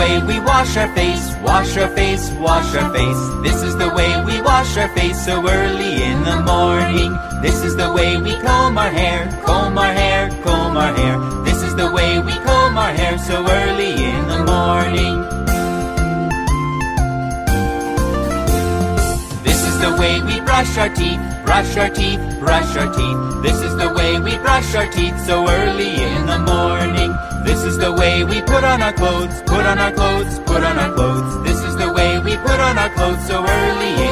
wash our face, wash our face, wash our face. This is the way we wash our face so early in the morning. This is the way we comb our hair, comb our hair, comb our hair. This is the way we comb our hair so early in the morning. This is the way we brush our teeth, brush our teeth, brush our teeth. This is the way we brush our teeth so early in the morning. This is the way we put on our clothes, put on our clothes, put on our clothes. This is the way we put on our clothes so early.